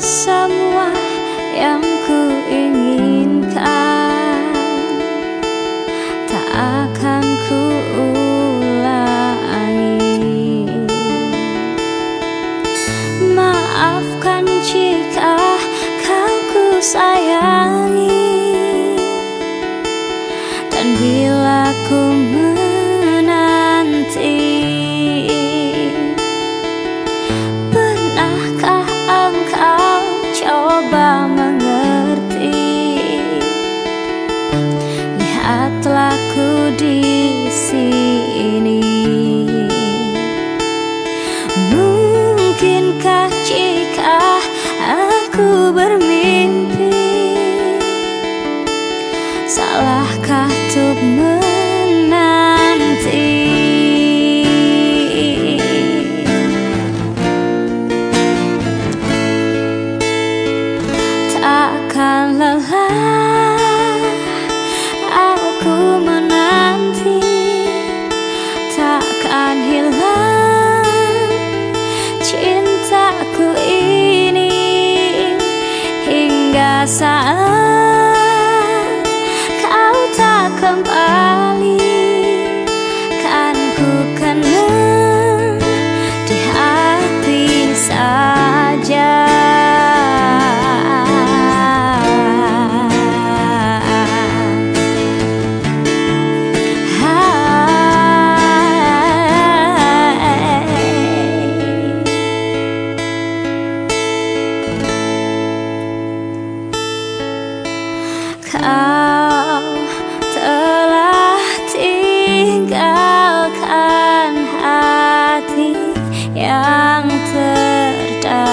semua yang ku inginkan. Tak akan ku ulangi. Maafkan jika kau ku sayangi. Dan bila ku tempatlaku di sini. Mungkinkah jika aku bermimpi, salahkah untuk menanti? Takkan lelah. Saat Kau telah tinggalkan hati yang terdalam.